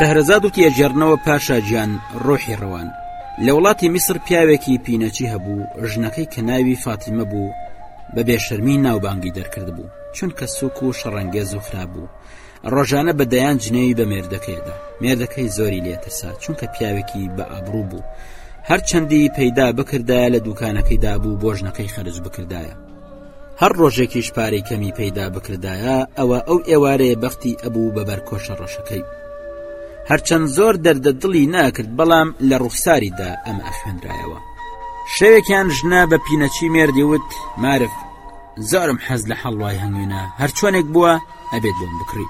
شەهرەزاد و تێجێڕنەوە پاشا گیان ڕۆحی ڕەوان لە وڵاتی میسر پیاوێکی پینەچی هەبوو ژنەکەی کە ناوی فاتیمە بوو بە بێشەرمی ناوبانگی دەرکرد بوو چونکە سوک و شەڕەنگێز و خراب بوو ڕۆژانە بە دەیان جنێوی بە مێردەکەیدا مێردەکەی زۆری لێترسا چونکە پیاوێکی بە ئابروو بوو هەر چەندی پەیدا بکردایە لە دوکانەکەیدا بوو بۆ ژنەکەی خەرج بکردایە هەر ڕۆژێکیش پارەی کەمی پەیدا بکردایە ئەوە ئەو ئێوارەیە بەختی ئەبوو بەبەر کۆشە ڕەشەکەی هەرچەند زۆر دەردە دڵی ناکرد بەڵام لە ڕوخساریدا ئەمە ئەخوێنرایەوە شەوێکیان ژنە بە پینەچی مێردی وت مارف زۆرم حەز لە حەڵوای هەنگوینە هەرچۆنێک بووە ئەبێت بۆم بکڕی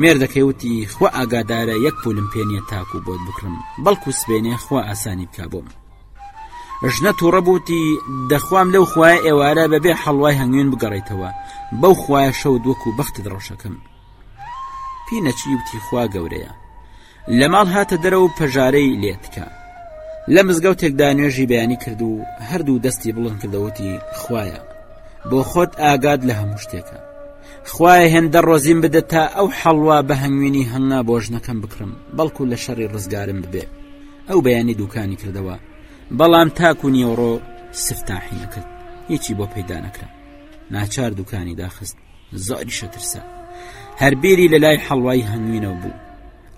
مێردەکەی وتی خوا ئاگادارە یەک پولم پێ نیە تاکو بۆت بکڕم بەڵکو سبێنێ خوا ئاسانی بک بۆم ژنە تووڕەبووتی دەخوام لەو خوای ئێوارە بەبێ حەڵوای هەنگوێن بگەڕێتەوە بەو خوایە شەو دووەکو بەخت دڕەشەکەم پینەچی وتی خوا گەورەیە لە ماڵ هاتە دەرەوە و پەژارەی لێتکا. لە مزگەوتێکدا نوێژی بەیانی کرد و هەردوو دەستی بڵند کردەوە وتی، خوایە! بۆ خۆت ئاگات لە هەموو شتێکە. خوایە هێندە ڕۆزیم بدە تا ئەو حەڵوا بە هەنگوینی هەنگا بۆ ژنەکەم بکڕم، بەڵکو لە شەڕی ڕزگارم ببێ. ئەو بەیانی دووکانی کردەوە، بەڵام تاکو نیوەڕۆ سفتاحی نەکرد، هیچی بۆ پەیدا نەکرا. ناچار دووکانی داخست. زۆریشە ترسا هەر بیری لە لای حەڵوای هەنگوینەوە بوو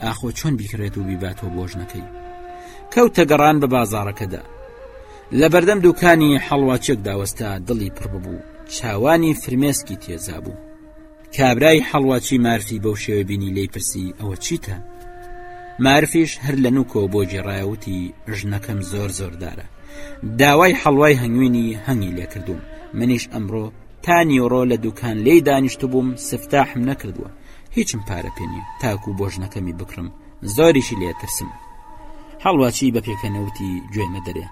ئاخۆ چۆن بیکڕێت و بیباتۆ بۆژنەکەی کەوتە گەڕان بە بازارەکەدا لە بەردەم دوکانی حەڵواچێک داوەستا دڵی پڕ ببوو چاوانی فرمێسکی تێزا بوو کابرای حەڵواچی مارفی بەو شێوە بینی لی پرسی ئەوە چیتە مارفیش هەر لە نوکەوە بۆ جێڕایوتی ژنەکەم زۆر زۆردارە داوای حەڵوای هەنگوینی هەنگی لێکردوم منیش ئەمڕۆ تا نیوڕۆ لە دوکان لێی دانیشتبووم سفتاحم نەکردووە هیچم پارە پێ نییە تاکو و بۆ ژنەکەمی بکڕم زۆریشی لێ ترسم هەڵواچی بە پێکەنەوتی گوێمە دەرێ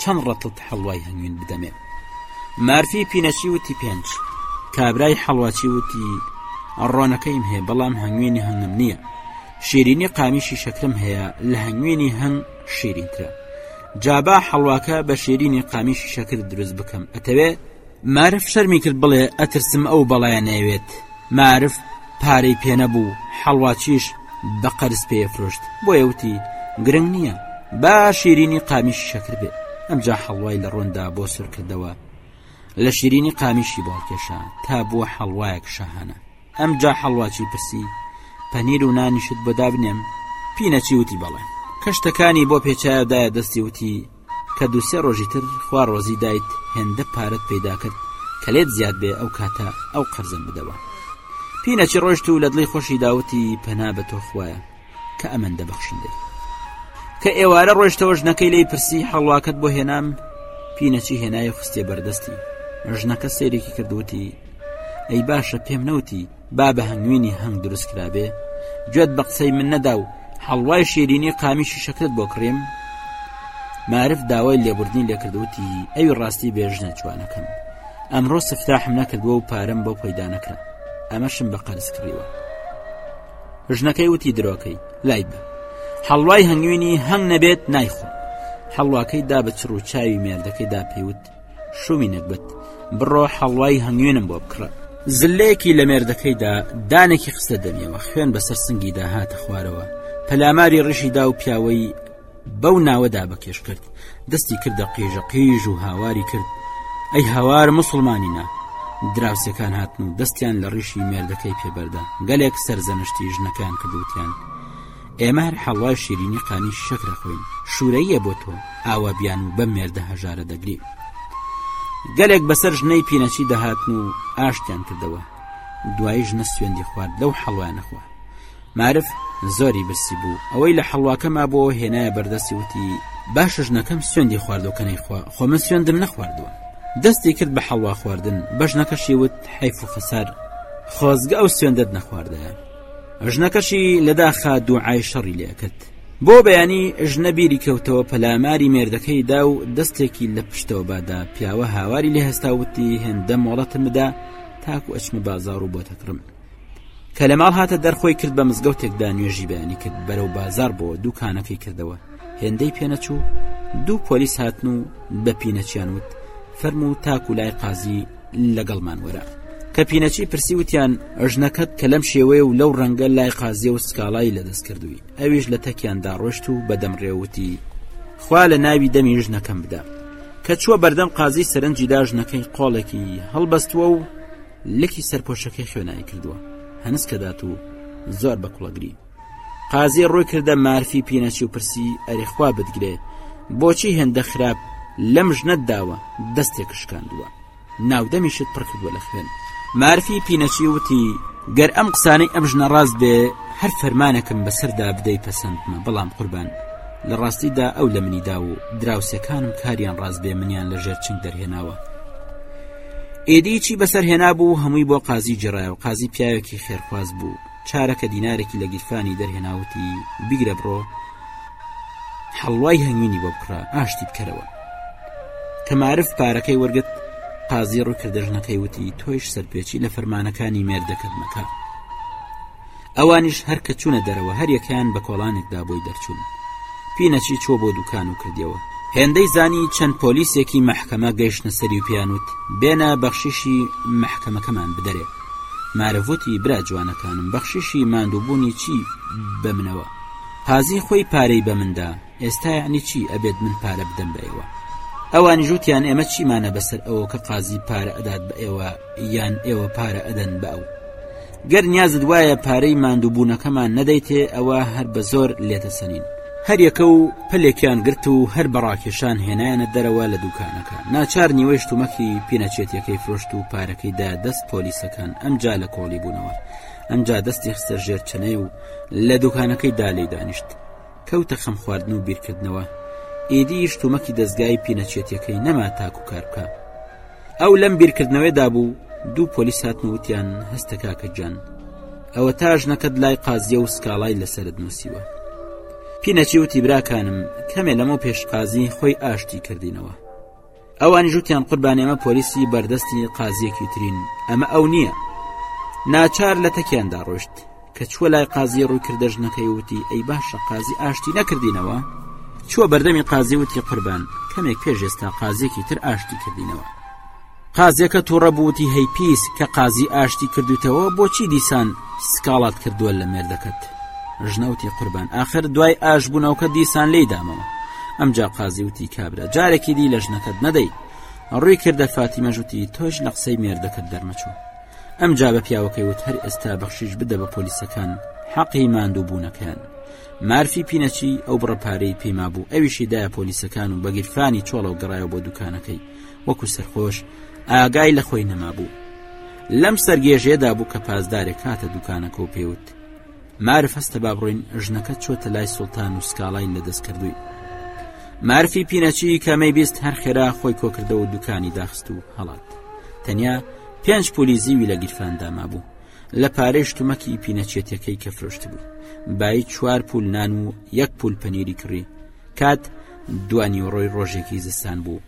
چەند ڕەتت هەڵوای هەنگوین بدەمێ مارفی پینەچی وتی پێنج کابرای حەڵواچی وتی ڕۆنەکەیم هەیە بەڵام هەنگوینی هەنگم نییە شیرینی قامیشی شەکرم هەیە لە هەنگوینی هەنگ شیرینترە جابا حەڵواکە بە شیرینی قامیشی شەکر دروست بکەم ئەتەوێ مارف شەرمی کرد بڵێ ئەترسم ئەو بەڵایە نەیەوێت مارف پارەی پێ نەبوو حەڵواچیش بە قەرز پێ ئەفرۆشت بۆیە وتی گرنگ نییە با شیرینی قامیشی شەکر بێ ئەمجا حەڵوای لە ڕۆندا بۆ سور کردەوە لە شیرینی قامیشی بۆڵ کێشا تا بووە حەڵوایەک شەهانە ئەمجا حەڵواچی پرسی پەنیر و نانیشت بۆ دابنێم پینەچی وتی بەڵێ کەشتەکانی بۆ پێچایەدایە دەستی وتی کە دوو سێ ڕۆژی تر خوا ڕۆزی دایت هێندە پارەت پەیدا کرد کە لێت زیاد بێ ئەو کاتە ئەو قەرزەم بدەوە پی نەچی ڕۆشت و لە دڵی خۆشی داوتی پەنا بە تۆ خوایە کە ئەمەن دەبەخشندەی کە ئێوارە ڕۆشتەوە ژنەکەی لی پرسی حەڵواکەت بۆ هێنام پی نەچی هێنای و خستێ بەردەستی ژنەکە سێرێکی کردوتی ئەی باشە پێم نەوتی با بە هەنگوینی هەنگ دروست کرابێ گوێت بە قسەی من نەدا و حەڵوای شیرینی قامیشی شەکرت بۆ کڕیم معرف داوای لێبوردنی لێکردوتی ئەوی ڕاستی بێژنە جوانەکەم ئەمڕۆ سفتاحم نەکردووە و پارەم بۆ پەیدا نەکرا ئەمەشم بە قەرز کڕیوە ژنەکەی وتی درۆکەی لای بە حەڵوای هەنگوینی هەنگ نەبێت نایخۆ حەڵواکەی دا بە چڕ و چاوی مێردەکەیدا پێوت شووی نەگبەت بڕۆ حەڵوای هەنگوێنم بۆ بکڕە زلەیەکی لە مێردەکەیدا دانێکی خستە دەمیەوە خوێن بەسەر سنگی داهاتە خوارەوە پەلاماری ڕیشی دا و پیاوەی بەو ناوەدا بەکێش کرد دەستی کردە قیژە قیژ و هاواری کرد ئەی هاوار مسلمانینە دراوسەکان هاتن و دەستیان لە ڕیشی مێردەکەی پێبەردا گەلێک سەرزەنشتی ژنەکان کردوتیان ئێمە هەر حەڵوای شیرینی قانی شەک رەخۆین شورەییە بۆ تۆ ئاوا بیان و بەم مێردە هەژارە دەگری گەلێک بەسەر ژنەی پینەچی دەهاتن و ئاشتیان کردەوە دوای ژنە سوێندی خوارد لەو حەڵوای نەخوا معرف زۆری برسی بوو ئەوەی لە حەڵواکەما بۆ هێنایە بەردەستی وتی باشە ژنەکەم سوێندی خواردو کە نەیخوا خۆ من سوێندم نەخواردووە دەستی کرد بە حەڵوا خواردن بەژنەکەشی وت حیف و خەسار خۆزگە ئەو سوێندت نەخواردە ژنەکەشی لە داخا دوعای شەڕی لێ کرد بۆ بەیانی ژنە بیری کەوتەوە پەلاماری مێردەکەی دا و دەستێکی لە پشتەوە بادا پیاوە هاواری لە هەستا وتی هێندە مۆڵەتم بدا تاکو ئەچمە بازار و بۆ تەکڕم کە لە ماڵ هاتە دەرخۆی کرد بە مزگەوتێکدا نوێژی بەیانی کرد بەرەو بازار بۆ دووکانەکەی کردەوە هێندەی پێنەچوو دوو پۆلیس هاتن و بەپینەچیان وت فەرموو تاکو لای قازی لەگەڵمان وەرە. کە پینەچی پرسی وتیان ژنەکەت کە لەم شێوەیە و لەو ڕەنگە لای قازیە و سکاڵای لەدەست کردووی ئەویش لە تەکیان داڕۆشت و بەدەم ڕێووتی خوا لە ناوی دەمی ژنەکەم بدە کە چووە بەردەم قازی سەرنجی دا ژنەکەی قۆڵێکی هەڵبەستووە و لەکی سەرپۆشەکەی خوێنایی کردووە هەنسکەدات و زۆر بە کوڵەگری قازی ڕووی کردە مارفی پینەچی و پرسی ئەرێ خوا بتگرێ بۆچی هێندە خراپ لەم ژنەت داوە دەستێک شکاندووە ناودەمیشت پڕکردووە لە خوێن مارفی پینەچی وتی گەر ئەم قسانەی ئەم ژنە ڕاست بێ هەر فەرمانەکەم بەسەردا بدەی پەسەندمە بەڵام قوربان لە ڕاستیدا ئەو لە منیدا و دراوسەکانم کاریان ڕاست بێ منیان لە ژێر چنگ دەرهێناوە ئێدی چی بەسەر هێنا بوو هەمووی بۆ قازی جێڕایە و قازی پیاوێکی خێرخواز بوو چارەکە دینارێکی لە گیرفانی دەرهێناوتی بیگرە بڕۆ حەڵوای هەنگوینی بۆ بکڕە ئاشتی بکەرەوە کە معرف پارەکەی وەرگت قازی ڕوو کردە ژنەکەی وتی تۆیش سەرپێچی لە فەرمانەکانی مێردەکەت مەکە ئەوانیش هەرکە چوونە دەرەوە هەریەکەیان بە کۆڵانێکدا بۆی دەرچوون پینەچی چۆ بۆ دوکان و کردیەوە هێندەی زانی چەند پۆلیسێکی مححکەمە گەیشتە سەری و پیانوت بێنە بەخشیشی مححکەمەکەمان بدەرێت مارف وتی برا جوانەکانم بەخششی ماندووبوونی چی بە منەوە قازی خۆی پارەی بە مندا ئێستا یعنی چی ئەبێت من پارە بدەم بە ئێوە ئەوانی ژوتیان ئێمە چیمانە بەسەر ئەوە کە قازی پارە ئەدات بە ئێوە یان ئێوە پارە ئەدەن بە ئەو گەر نیازت وایە پارەی ماندووبوونەکەمان نەدەیتێ ئەوە هەر بە زۆر لێتەسەنین هەریەکە و پەلێکیان گرت و هەر بە ڕاکێشان هێنایانە دەرەوە لە دووکانەکە، ناچار نیوەی شتومەکی پینەچێتیەکەی فرۆشت و پارەکەی دا دەست پۆلیسەکان، ئەمجا لە کۆڵی بوونەوە، ئەمجا دەستی خستە ژێر چەنەی و لە دووکانەکەی دا لێی دانیشت. کەوتە خەم خواردن و بیرکردنەوە، ئیدی شتومەکی دەزگای پینەچێتیەکەی نەما تاکو کار بکا. ئەو لەم بیرکردنەوەیدا بوو دوو پۆلیس هاتن وتیان هەستە کاکە گیان ئەوە تا ژنەکەت لای قازیە و سکاڵای لەسرت نووسیوە پینەچی وتی براکانم کەمێ لەمە پێشقازی خۆی ئاشتی کردینەوە ئەوانی ژوتیان قوربان ئێمە پۆلیسی بەردەستی قازیەکی ترین ئەمە ئەو نییە ناچار لە تەکیاندا ڕۆشت کە چووە لای قازی ڕووی کردە ژنەکەی وتی ئەی باشە قازی ئاشتی نەکردینەوە چووە بەردەمی قازی وتی قوربان کەمێک پێش ئێستا قازیەکی تر ئاشتی کردینەوە قازیەکە تووڕە بووتی هەی پیس کە قازی ئاشتی کردوتەوە بۆچی دیسان سکاڵات کردووە لە مێردەکەت ژنەوتی قوربان آخر دوای ئاش بوونەوەکە دیسان لی دامەوە ئەمجا قازی وتی کابرا جارێکی دی لە ژنەکەت نەدەی ڕووی کردە فاتیمە ژوتی تۆش لە قسەی مێردەکەت دەرمەچوو ئەمجا بە پیاوەکەی وت هەر ئێستا بەخشیش بدە بە پۆلیسەکان حەقی ماندوو بوونەکەیان مارفی پینەچی ئەو بڕە پارەی پێما بوو ئەویشی دایە پۆلیسەکان و بەگیرفانی چۆڵە و گەڕایەوە بۆ دوکانەکەی وەکو سەرخۆش ئاگای لە خۆی نەما بوو لەم سەرگێژێدا بوو کە پازدارێک هاتە دوکانەکە و پێوت مارف هەستە با بڕین ژنەکە چۆتە لای سوڵتان و سکاڵای لەدەست کردووی مارفی پینەچی کەمەی بیست هەر خێرا خۆی کۆکردەوە دوکانی داخست و هەڵات تەنیا پێنج پولی زیوی لە گیرفاندا مابوو لە پارەی شتومەکی پینەچێتەکەی کە فرۆشت بوو بای چوار پول نان و یەک پول پەنیری کڕی کات دوانی و ڕۆی ڕۆژێکی زستان بوو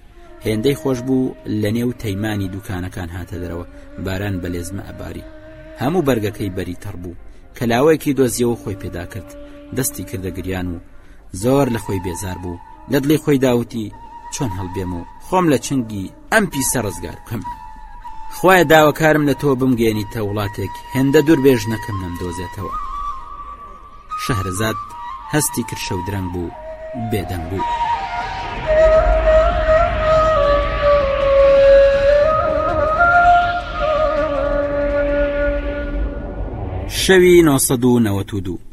هێندەی خۆش بوو لە نێو تەیمانی دوکانەکان هاتە دەرەوە باران بە لێزمە ئەباری هەموو بەرگەکەی بەری تەڕ بوو کەلاوەیەکی دۆزیەوە خۆی پێدا کرد دەستی کردە گریان و زۆر لە خۆی بێزار بوو لە دڵی خۆی داوتی چۆن هەڵبێم و خۆم لە چنگی ئەم پیسە ڕزگار بکەم خخوایە داواکارم لە تۆ بمگەێنیتە وڵاتێک هێندە دوور بێژ نەکەم نەم دۆزێتەوە شەهرزاد هەستی کرد شەو درەنگ بوو بێدەنگ بوو. شەوی 1992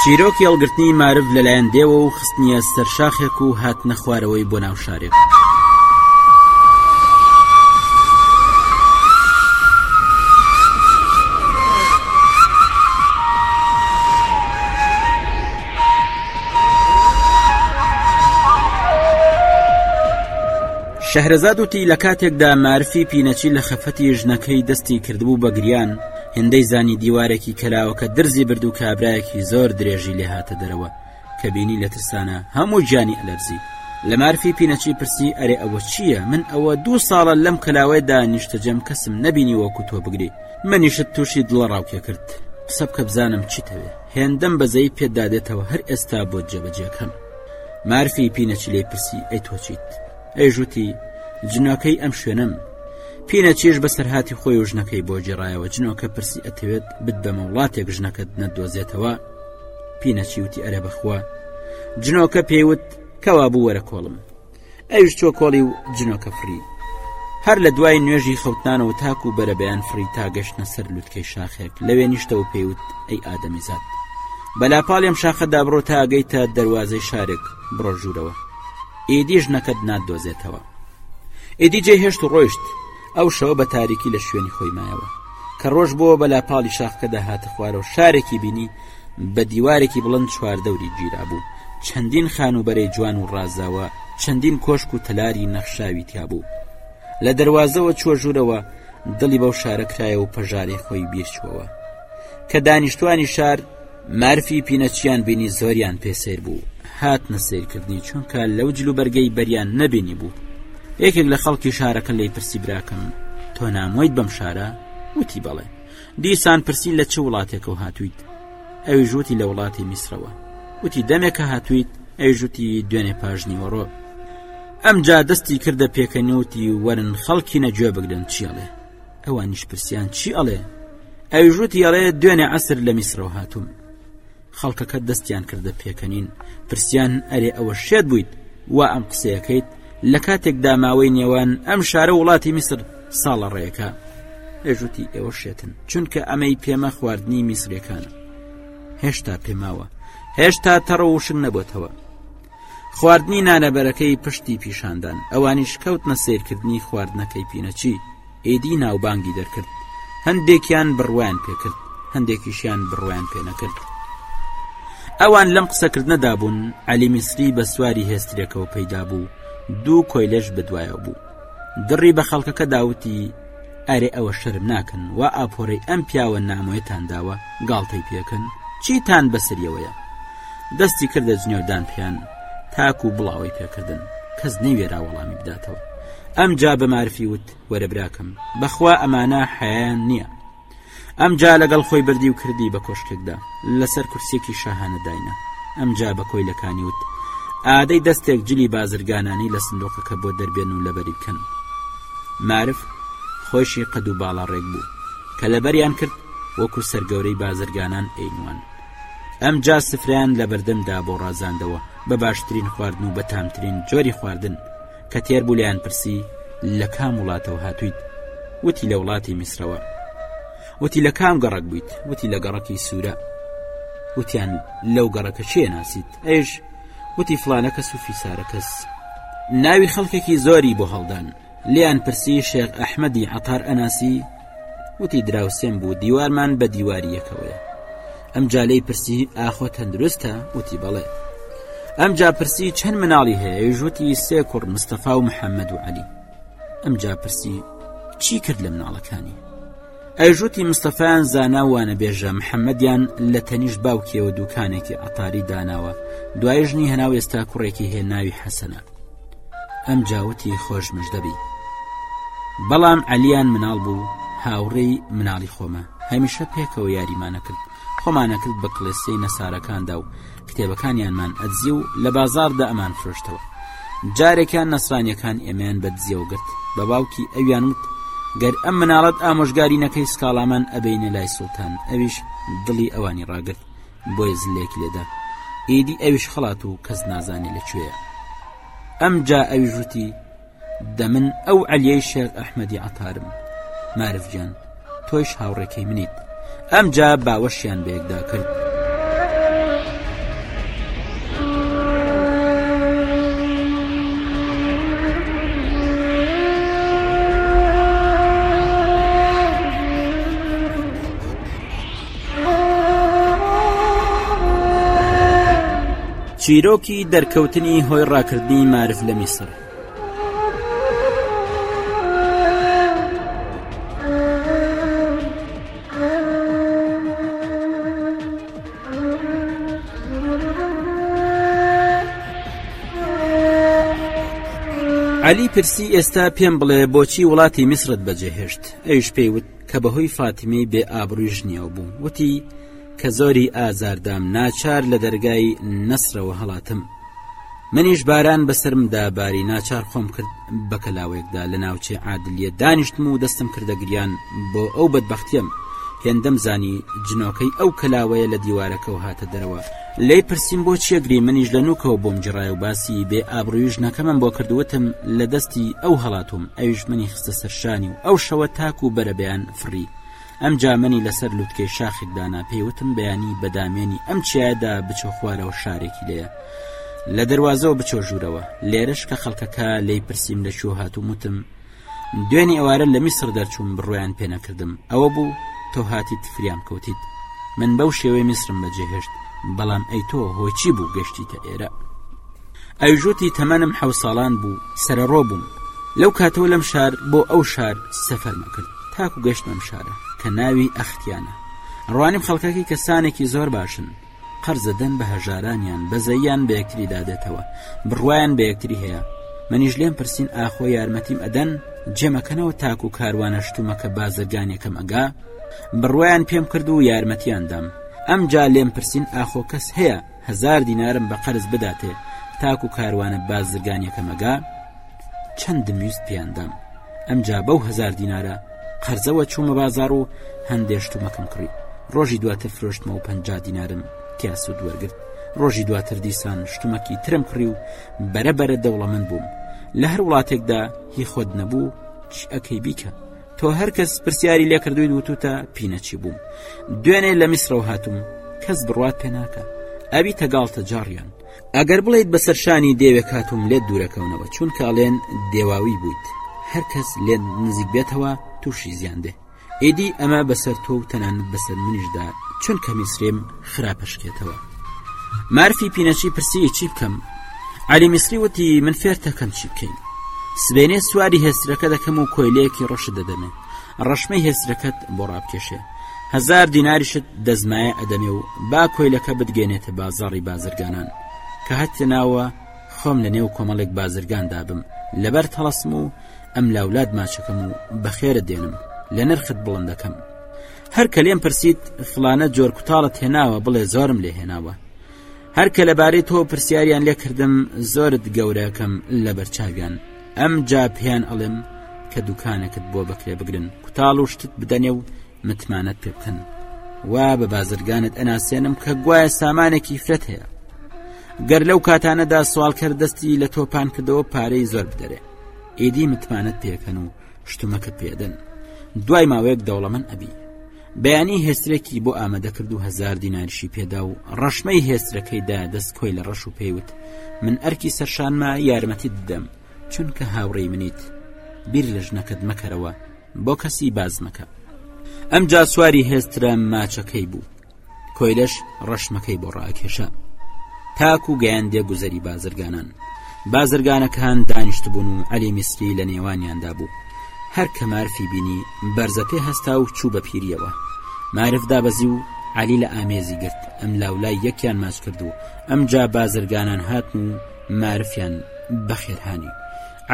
چیرۆکی هەڵگرتنی مارف لەلایەن دێوە و خستنیە سەر شاخێک و هات نەخوارەوەی بۆ ناو شارێک. شەهرەزاد وتی لە کاتێکدا مارفی پینەچی لە خەفەتی ژنەکەی دەستی کردبوو بە گریان هێندەی زانی دیوارێکی کەلاوەکە درزی برد و کابراایەکی زۆر درێژی لێ هاتە دەرەوە کە بینی لە ترسانە هەموو گیانی ئەلەرزی لە مارفی پینەچی پرسی ئەرێ ئەوە چییە من ئەوە دوو ساڵە لەم کەلاوەیدا نیشتەجەم کەسم نەبینی وەکو تۆ بگری منیشت تووشی دڵە ڕاوکێ کرد قسە بکە بزانم چیتەوێ هێندەم بەزەی پێدادێتەوە هەر ئێستا بۆ جێبەجێکەم مارفی پینەچی لی پرسی ئەی تۆچیت ئەیژووتی، جنۆکەی ئەم شوێنەم. پینەچیش بەسەرهاتی خۆی و ژنەکەی بۆ گێڕایەوە، جنۆکە پرسی ئەتەوێت بتبەمە وڵاتێک ژنەکەت نەتدۆزێتەوە؟ پینەچی وتی، ئەرێ بەخوا. جنۆکە پێیوت، کەوا بوو وەرە کۆڵم. ئەویش چۆ کۆڵی و جنۆکە فڕی. هەر لە دوای نوێژی خەوتنانەوە تاک و بەرەبەیان فڕی تا گەشتە سەر لوتکەی شاخێک لەوێ نیشتە و پێیوت ئەی ئادەمیزاد. بەلاپاڵیم شاخەدا بڕۆ تا ئەگەیتە دەروازەی شارێک بڕۆ ژوورەوە. ئیدی ژنەکەت ناتدۆزێتەوە ئیدی جێ هێشت و ڕۆیشت ئەو شەوە بە تاریکی لە شوێنی خۆی مایەوە کە ڕۆژ بۆ بە لاپاڵی شاخکەدا هاتە خوارەوە شارێکی بینی بە دیوارێکی بڵند چواردەوری گیرا بوو چەندین خانوبەرەی جوان و ڕازاوە چەندین کۆشک و تەلاری نەخشاوی تیا بوو لە دەواازەوە چوە ژوورەوە دڵی بەو شارە کرایە و پەژارەی خۆی بیرچوەوە کە دانیشتوانی شار مارفی پینەچیان بینی زۆریان پێ سەیر بوو هاتنە سیرکردنی چونکە لەو جل و بەرگەی بەریان نەبینی بوو یەکێک لە خەڵکی شارەکە لی پرسی براکەم تۆ نامۆیت بەم شارە وتی بەڵێ دیسان پرسی لە چ وڵاتێکە و هاتوویت ئەوی ژووتی لە وڵاتی میسرەوە وتی دەمێکە هاتوویت ئەی ژووتی دوێنێ پاژنیوەڕۆ ئەمجا دەستی کردە پێکەنیوتی وەرن خەڵکی نەگوێ بگرن چیڵێ ئەوانیش پرسیان چی ئەڵێ ئەویش وتی ئەڵێ دوێنێ عەسر لە میسرەوە هاتووم خەڵکەکە دەستیان کردە پێکەنین پرسیان ئەرێ ئەوە شێت بوویت وا ئەم قسەیەکەیت لە کاتێک داماوەی نێوان ئەم شارە وڵاتی میسر ساڵە ڕێەکە ئێژوتی ئێوە شێتن چونکە ئەمەی پێمە خواردنی میسرەکانە هێشتا پێماوە هێشتا تەڕە وشک نەبێتەوە خواردنی نانەبەرەکەی پشتی پیشاندان ئەوانیش کەوتنە سیرکردنی خواردنەکەی پینەچی ئیدی ناوبانگی دەرکرد هەندێکیان بڕوان پێکرد هەندێکیشیان بڕوان پێ نەکرد ئەوان لەم قسەکردنەدا بوون علی میسری بە سواری هێسترێکەوە پەیدا بوو دوو کۆیلش بدوایە بوو دڕی بە خەڵکەکە داوتی ئەرێ ئەوە شەرم ناکەن و ئاپۆرەی ئەم پیاوە نامۆیەتان داوە گاڵتەی پێکەن چیتان بەسریەوەیە دەستی کردە جنێودان پێیان تاکو و بڵاوی پێکردن کەس نەیوێرا وەڵامی بداتەوە ئەم جا بە مارفی وت وەرە براکەم بەخوا ئەمانە حیان نییە ئەمجا لەگەڵ خۆی بردی و کردی بە کۆشکێکدا لەسەر کورسێکی شاهانە داینا ئەمجا بە کۆیلەکانی وت ئادەی دەستێک جلی بازرگانانی لە سندۆقەکە بۆ دەربێن و لەبەری بکەن معرف خۆشی قەد و باڵا ڕێک بوو کە لەبەریان کرد وەکو سەرگەورەی بازرگانان ئەینوان ئەم جا سفریان لە بەردەمدا بۆ ڕازاندەوە بە باشترین خواردن و بەتامترین جۆری خواردن کە تێر بوو لێیان پرسی لە کام وڵاتەوە هاتوویت وتی لە وڵاتی میسرەوە وتی لە کام گەڕک بوویت وتی لە گەڕکی سوورە وتیان لەو گەڕەکە چێ ناسیت ئەیش وتی فلانە کەس و فیسارە کەس ناوی خەڵکێکی زۆری بۆ هەڵدان لیان پرسی شێخ ئەحمەدی عتار ئەناسی وتی دراوسێم بوو دیوارمان بە دیواری یەکەوەیە ئەمجا لێی پرسی ئاخۆ تەندروستە وتی بەڵێ ئەمجا پرسی چەند مناڵی هەیە ژوتی سێ کوڕ مستەفا و محەممەد و عەلی ئەمجا پرسی چی کرد لە مناڵەکانی ئەیژوتی مستەفان زاناوانە بێژە محەممەدیان لە تەنیش باوکیەوە دوکانێکی ئەتاری داناوە دوای ژنی هەناو ئێستا کوڕێکی هێ ناوی حەسەنە ئەمجا وتی خۆش مژدەبی بەڵام ئەلیان مناڵ بوو هاوڕێی مناڵی خۆمە هەمیشە پێکەوە یاریمانەکرد خۆمانەکرد بە کڵێسەی نەسارەکاندا و کتێبەکانیانمان ئەدزی و لە بازاردا ئەمان فرۆشتەوە جارێکیان نەسرانیەکان ئێمەیان بەدزیەوە گرت بە باوکی ئەویان وت گەر ئەم مناڵەت ئامۆژگاری نەکەی سکاڵامان ئەبینە لای سوڵتان ئەویش دڵی ئەوانی ڕاگرت بۆیە زلێکی لێدا ئیدی ئەویش خڵات و کەس نازانێ لە کوێە ئەم جا ئەوی ژووتی دەمن ئەو عەلیەی شێر ئەحمەدی عتارم مارفجان تۆیش هاوڕێکەی منیت ئەم جا باوەشیان بەیەکدا کرد چیرۆکی دەرکەوتنی هۆی ڕاکردنی مارف لە میسر عەلی پرسی ئێستا پێم بڵێ بۆچی وڵاتی میسرت بەجێهێشت ئەویش پێی وت کە بەهۆی فاتیمەی بێ ئابرووی ژنیەوە بوو وتی کە زۆری ئازاردام ناچار لە دەرگای نەسرەوە هەڵاتم منیش باران بەسرم داباری ناچار خۆم کرد بە کەلاوێکدا لە ناوچێ عادلیە دانیشتم و دەستم کردە گریان بۆ ئەو بەدبختیم هێندەم زانی جنۆکەی ئەو کەلاوەیە لە دیوارەکەەوە هاتە دەرەوە لێی پرسیم بۆ چیە گری منیش لە نوکەوە بۆم جڕای و باسی بێ ئابروی ژنەکەمم بۆ کردوتم لە دەستی ئەو هەڵاتوم ئەویش منی خستە سەرشانی و ئەو شەوە تاک و بەرە بەیان فڕی ئەم جامنی لەسەر لوتکەی شاخێک دانا پێیوتم بەیانی بەدامێنی ئەم چیایەدا بچۆ خوارەوە شارێکی لێە لە دەواازەوە بچۆ ژوورەوە لێرش کە خەڵکەکە لی پرسییم لە شو هاتوومتم دوێنی ئەوارە لە میسر دەرچووم بڕۆیان پێ نەکردم ئەوە بوو تۆ هاتیت فریام کەوتیت من بەو شێوەی میسرم بەجێهێشت بەڵام ئەی تۆ هۆچی بوو گەشتیتە ئێرە ئەوژوتی تەمەنم حەو ساڵان بوو سەرڕۆ بووم لەو کاتەوە لەم شار بۆ ئەو شار سەفەرمە کرد تاکو گەشتمەم شارە کە ناوی ئەختیانە ڕوانیم خەڵکەکەی کەسانێکی زۆر باشن قەرزەدەن بە هەژارانیان بەزەییان بە یەکتری دادێتەوە بڕوایان بە یەکتری هەیە منیش لێم پرسین ئاخۆ یارمەتیم ئەدەن جێمەکەنەوە تاکو و کاروانە شتومەکە بازرگانیەکەم ئەگا بڕوایان پێم کرد و یارمەتیان دام ئەم جا لێم پرسین ئاخۆ کەس هەیە هزار دینارم بە قەرز بداتێ تاکو و کاروانە بازرگانیەکەمەگا چەندم ویست پیاندام ئەمجا بەو هزار دینارە قەرزەوە چوومە بازار و هەندێ شتومەکەم کڕی ڕۆژی دواتر فرۆشتمە و پ دینارم تیاس و دوەرگرت ڕۆژی دواتر دیسان شتومەکی ترم کڕی و بەرەبەرە دەوڵەمەند بووم لە هەر وڵاتێکدا هی خۆت نەبوو چی ئەەکەی بیکە تۆ هەر کەس پرسیاری لێ کردوین وتوتە پینەچی بووم دوێنێ لە میسرەوە هاتووم کەس بڕوات پێ ناکە ئەوی تەگاڵتە جاڕیان ئەگەر بڵێیت بەسەر شانی دێوێک هاتووم لێت دوورەکەونەوە چونکە ئەڵێن دێواوی بوویت هەر کەس لێت نزیک بێتەوە تووشی زیان دێ ئیدی ئەمە بەسەر تۆ و تەنانەت بەسەر منیشدا چونکە میسریم خراپەشکێتەوە مارفی پینەچی پرسی چی بکەم علی میسری وتی من فێرتەکەم چی بکەین سبێنێ سواری هێسترەکە دەکەم و کۆیلەیەکی ڕەش دەدەمێ ڕەشمەی هێسترەکەت بۆ ڕابکێشێ هەزار دیناریشت دەزمایە ئەدەمێ و با کۆیلەکە بدگەێنێتە بازاڕی بازرگانان کە هەتە ناوە خۆم لە نێو کۆمەڵێک بازرگان دابم لەبەر تەڵسم و ئەم لاولاد ماچەکەم و بەخێرە دێنم لە نرخت بڵندەکەم هەر کە لێم پرسیت فلانە جۆر کوتاڵت هێناوە بڵێ زۆرم لێ هێناوە هەر کە لەبارەی تۆ پرسیاریان لێکردم زۆرت گەورەکەم لە بەرچاویان ئەمجا پێیان ئەڵێم کە دوکانەکەت بۆ بەکرێ بگرن کوتاڵ و شتت بدەنێ و متمانەت پێ بکەن وا بە بازرگانت ئەناسێنم کە گوایە سامانێکی فرەت هەیە گەر لەو کاتانەدا سوالکەر دەستی لە تۆپان کردەوە پارەی زۆر بدەرێ ئیدی متمانەت پێکەن و شتومەکەت پێدەن دوای ماوەیەک دەوڵەمەن ئەبی بەیانی هێسترێکی بۆ ئامادە کرد و هزار دیناریشی پێدا و ڕەشمەی هێسترەکەیدا دەست کۆی لە ڕەش و پێیوت من ئەرکی سەرشانما یارمەتی ددەم چونکە هاوڕێی منیت بیر لە ژنەکەت مەکەرەوە بۆ کەسی بازمەکە ئەم جاسواری هێسترە ماچەکەی بوو کۆیلەش ڕەشمەکەی بۆ ڕاکێشا تاکو گەیاندێ گوزەری بازرگانان بازرگانەکان دانیشتبوون و عەلی میسری لە نێوانیاندا بوو هەر کە مارفی بینی بەرزە پێ هەستا و چوو بە پیریەوە مارف دابەزی و علی لە ئامێزی گرت ئەم لاولای یەکیان ماچ کرد و ئەم جا بازرگانان هاتن و مارفیان بەخێرهانی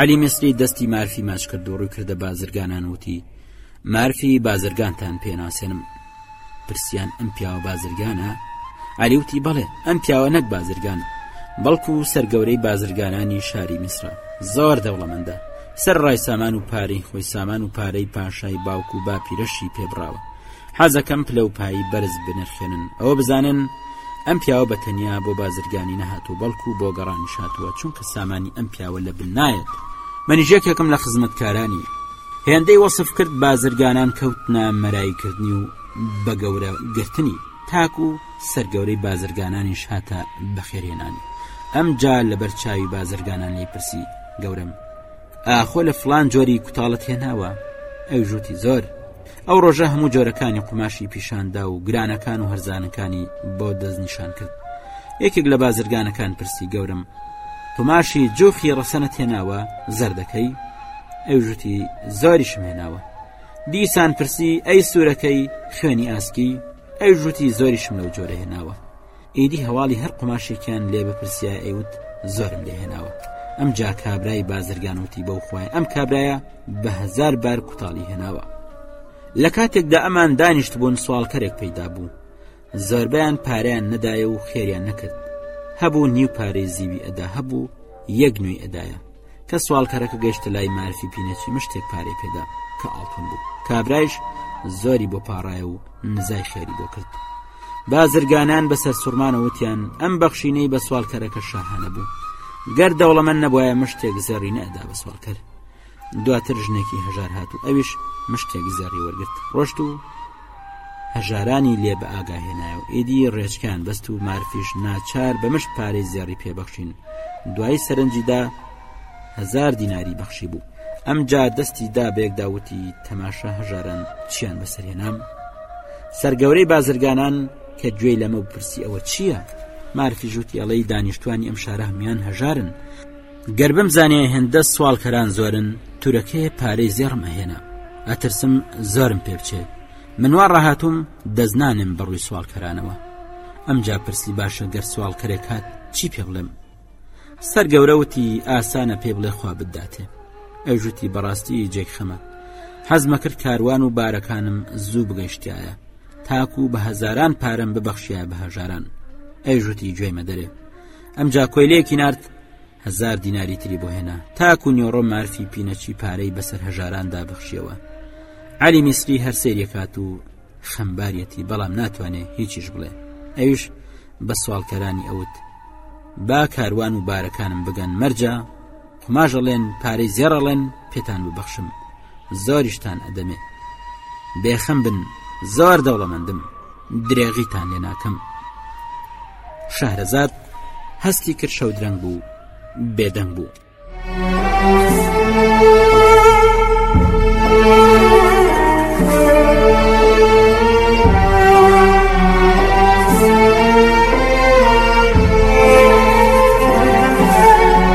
علی میسری دەستی مارفی ماچ کرد و ڕووی کردە بازرگانان وتی مارفی بازرگانتان پێناسێنم پرسیان ئەم پیاوە بازرگانە؟ عەلی وتی بەڵێ، ئەم پیاوە نەک بازرگانە، بەڵکو سەرگەورەی بازرگانانی شاری میسرە، زۆر دەوڵەمەندە، سەرەڕای سامان و پارەی خۆی سامان و پارەی پاشای باوک و باپیرەشی پێ بڕاوە، حەزەکەم پلەوپایی بەرز بنرخێنن، ئەوە بزانن ئەم پیاوە بە تەنیا بۆ بازرگانی نەهاتووە، بەڵکو بۆ گەڕانیش هاتووە، چونکە سامانی ئەم پیاوە لەبن نایەت، منیش یەکێکم لە خزمەتکارانی. هێندەی وەسف کرد بازرگانان کەوتنە مەرایی کردنی و بە گەورە گرتنی تاک و سەرگەورەی بازرگانانی شاتە بەخێرێنانی ئەم جا لەبەر چاوی بازرگانان لی پرسی گەورم ئاخۆ لە فلان جۆری کوتاڵت هێناوە ئەو ژووتی زۆر ئەو ڕۆژە هەموو جۆرەکانی قوماشی پیشاندا و گرانەکان و هەرزانەکانی بۆ دەستنیشان کرد یەکێک لە بازرگانەکان پرسی گەورم قوماشی جۆخی ڕەسەنە تێناوە زەردەکەی ئەوژوتی زۆریشم هێناوە دیسان پرسی ئەی سوورەکەی خوێنی ئاسکی ئەوژوتی زۆریشم لەو جۆرە هێناوە ئیدی هەواڵی هەر قوماشێکیان لێ بپرسیای ئەیوت زۆرم لێ هێناوە ئەم جا کابرای بازرگانوتی بەو خوای ئەم کابرایە بە هزار بار کوتاڵی هێناوە لە کاتێکدا ئەمان دانیشت بوون سوالکەرێک پەیدا بوو زۆربیان پاریان نەدایە و خێریان نەکرد هەبوو نیو پارەی زیوی ئەدا هەبوو یەک نوێی ئەدایە کە سواڵکەرەکە گەیشتە لای مارفی پینەچی مشتێک پارەی پێدا کە ئاڵتون بوو کابرایش زۆری بۆ پاڕایە و نزای خێری بۆ کرد بازرگانان بەسەر سوورمانەوتیان ئەم بەخشینەی بە سوالکەرەکە شاهانە بوو گەر دەوڵەمە نەبواە مشتێک زێڕی نەدا بە سوالکەر دواتر ژنێکی هەژار هات و ئەویش مشتێک زێڕی وەرگرت ڕۆشت و هەژارانی لێ بە ئاگا هێنایە و ئیدی ڕێچکان بەست و مارفیش ناچار بە مشت پارەی زێڕی پێبەخشین دوایی سەرنجیدا هزار دیناری بەخشی بوو ئەم جا دەستی دا بێکداوتی تەماشا هەژاران چیان بەسەرێنام سەرگەورەی بازرگانان کە گوێی لەمە پرسی ئەوە چییە؟ مارفی ژووتی ئەڵەی دانیشتوانی ئەم شارە هەمان هەژارن گەر بمزانیایە هێندە سواڵکەران زۆرن تورەکەیە پارەی زێڕم ئەهێنا ئەترسم زۆرم پێ بچێت من وا ڕاهاتوم دەستنانێم بەڕووی سواڵکەرانەوە ئەمجا پرسی باشە گەر سواڵکەرێک هات چی پێ بڵێم سەر گەورەوتی ئاسانە پێ بڵێ خوا بداتێ ئەوژوتی بەڕاستی جێک خەمە حەزمە کرد کاروان و بارەکانم زوو بگەشتایە تاکو بە هەزاران پارەم ببەخشیە بە هەژاران ئەیژوتی گوێمە دەرێ ئەمجا کۆیلەیەکی نرد هزار دیناری تری بۆ هێنا تاکو نیۆڕۆ مارفی پینەچی پارەی بەسەر هەژاراندا بخشیەوە علی میسری هەر سێریەکات و خەمبارەتی بەڵام ناتوانێ هیچیش بڵێ ئەوش بە سوالکەرانی ئەوت با کاروان و بارەکانم بگەن مەرجە قوماش ئەڵێن پارەی زێڕ ئەڵێن پێتان ببەخشم زۆریشتان ئەدەمێ بێخەم بن زۆر دەوڵەمەندم درێغیتان لێ ناکەم شەهرەزاد هەستی کرد شەودرەنگ بوو بێدەنگ بوو.